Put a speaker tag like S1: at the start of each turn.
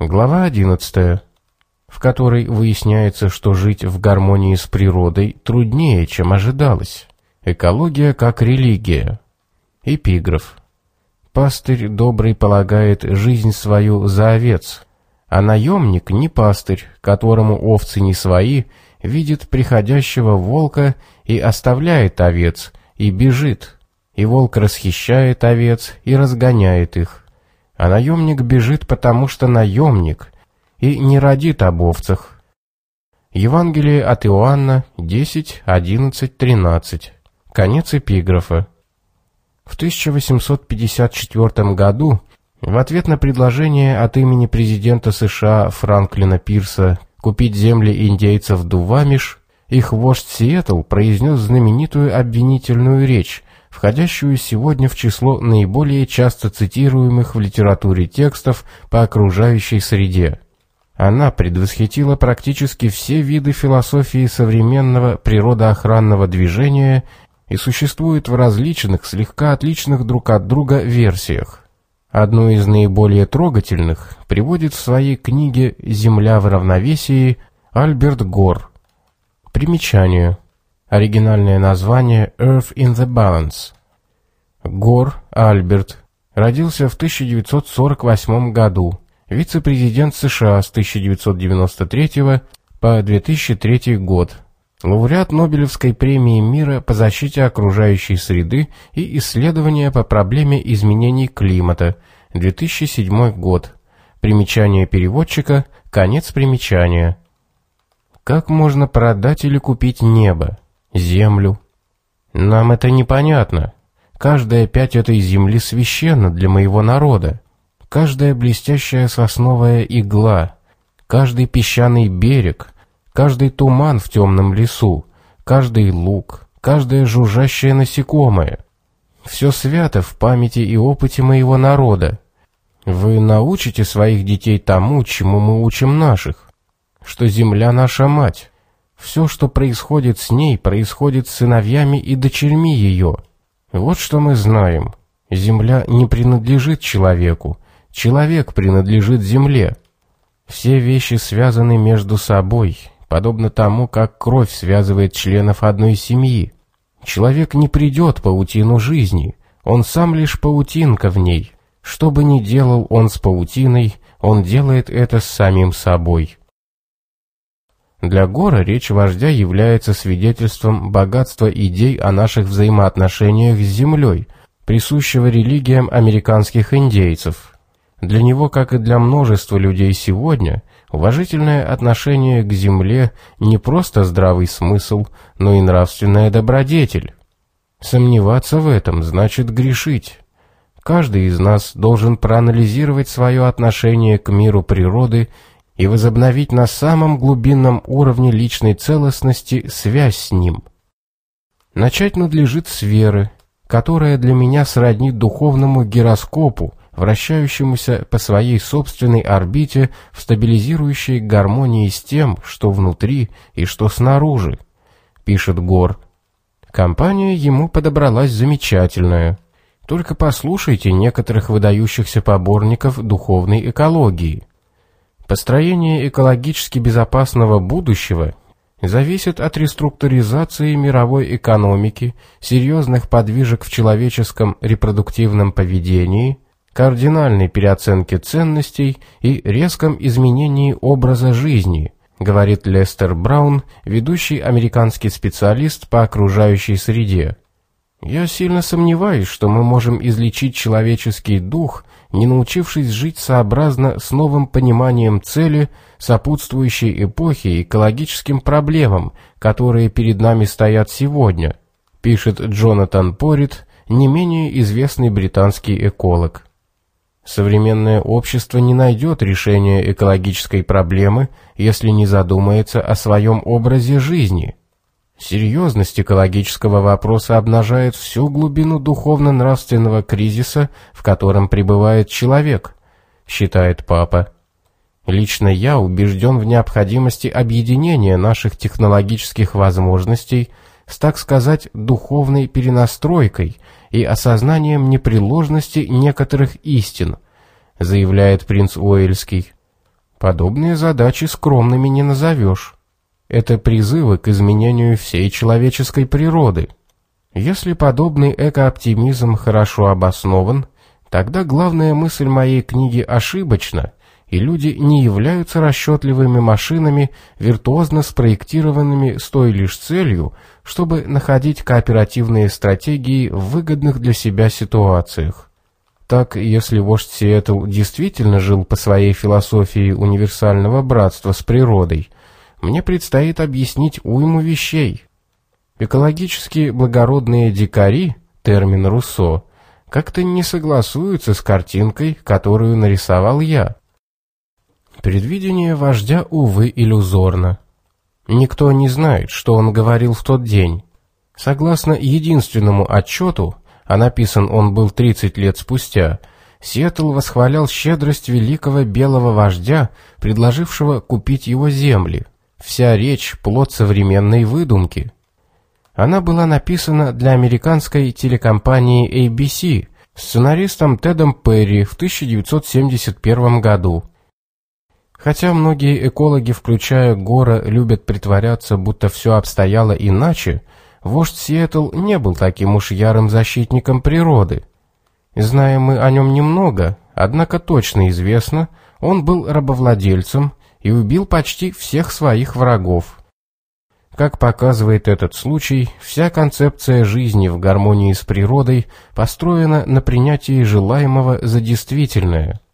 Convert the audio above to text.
S1: Глава 11, в которой выясняется, что жить в гармонии с природой труднее, чем ожидалось. Экология как религия. Эпиграф. Пастырь добрый полагает жизнь свою за овец, а наемник не пастырь, которому овцы не свои, видит приходящего волка и оставляет овец, и бежит, и волк расхищает овец и разгоняет их. А наемник бежит, потому что наемник, и не родит об овцах. Евангелие от Иоанна 10, 11, 13. Конец эпиграфа. В 1854 году в ответ на предложение от имени президента США Франклина Пирса купить земли индейцев Дувамиш, их вождь Сиэтл произнес знаменитую обвинительную речь, входящую сегодня в число наиболее часто цитируемых в литературе текстов по окружающей среде. Она предвосхитила практически все виды философии современного природоохранного движения и существует в различных, слегка отличных друг от друга версиях. Одну из наиболее трогательных приводит в своей книге «Земля в равновесии» Альберт Гор. Примечание. Оригинальное название Earth in the Balance. Гор Альберт родился в 1948 году, вице-президент США с 1993 по 2003 год, лауреат Нобелевской премии мира по защите окружающей среды и исследования по проблеме изменений климата, 2007 год. Примечание переводчика, конец примечания. Как можно продать или купить небо? Землю. Нам это непонятно. Каждая пять этой земли священна для моего народа. Каждая блестящая сосновая игла, каждый песчаный берег, каждый туман в темном лесу, каждый луг, каждое жужжащее насекомое. Все свято в памяти и опыте моего народа. Вы научите своих детей тому, чему мы учим наших, что земля наша мать, все, что происходит с ней, происходит с сыновьями и дочерьми ее. Вот что мы знаем. Земля не принадлежит человеку, человек принадлежит земле. Все вещи связаны между собой, подобно тому, как кровь связывает членов одной семьи. Человек не придет паутину жизни, он сам лишь паутинка в ней. Что бы ни делал он с паутиной, он делает это с самим собой. Для Гора речь вождя является свидетельством богатства идей о наших взаимоотношениях с землей, присущего религиям американских индейцев. Для него, как и для множества людей сегодня, уважительное отношение к земле не просто здравый смысл, но и нравственная добродетель. Сомневаться в этом значит грешить. Каждый из нас должен проанализировать свое отношение к миру природы и возобновить на самом глубинном уровне личной целостности связь с ним. Начать надлежит с веры, которая для меня сродни духовному гироскопу, вращающемуся по своей собственной орбите в стабилизирующей гармонии с тем, что внутри и что снаружи, пишет Гор. Компания ему подобралась замечательная. Только послушайте некоторых выдающихся поборников духовной экологии. Построение экологически безопасного будущего зависит от реструктуризации мировой экономики, серьезных подвижек в человеческом репродуктивном поведении, кардинальной переоценки ценностей и резком изменении образа жизни, говорит Лестер Браун, ведущий американский специалист по окружающей среде. Я сильно сомневаюсь, что мы можем излечить человеческий дух – не научившись жить сообразно с новым пониманием цели, сопутствующей эпохи экологическим проблемам, которые перед нами стоят сегодня, пишет Джонатан Порит, не менее известный британский эколог. Современное общество не найдет решения экологической проблемы, если не задумается о своем образе жизни – Серьезность экологического вопроса обнажает всю глубину духовно-нравственного кризиса, в котором пребывает человек, считает папа. Лично я убежден в необходимости объединения наших технологических возможностей с, так сказать, духовной перенастройкой и осознанием непреложности некоторых истин, заявляет принц Уэльский. Подобные задачи скромными не назовешь. Это призывы к изменению всей человеческой природы. Если подобный экооптимизм хорошо обоснован, тогда главная мысль моей книги ошибочна, и люди не являются расчетливыми машинами, виртуозно спроектированными с той лишь целью, чтобы находить кооперативные стратегии в выгодных для себя ситуациях. Так, если вождь Сиэтл действительно жил по своей философии универсального братства с природой, мне предстоит объяснить уйму вещей. Экологически благородные дикари, термин Руссо, как-то не согласуются с картинкой, которую нарисовал я. Предвидение вождя, увы, иллюзорно. Никто не знает, что он говорил в тот день. Согласно единственному отчету, а написан он был 30 лет спустя, Сиэтл восхвалял щедрость великого белого вождя, предложившего купить его земли. Вся речь – плод современной выдумки. Она была написана для американской телекомпании ABC сценаристом Тедом Перри в 1971 году. Хотя многие экологи, включая Гора, любят притворяться, будто все обстояло иначе, вождь Сиэтл не был таким уж ярым защитником природы. Знаем мы о нем немного, однако точно известно, он был рабовладельцем и убил почти всех своих врагов. Как показывает этот случай, вся концепция жизни в гармонии с природой построена на принятии желаемого за действительное –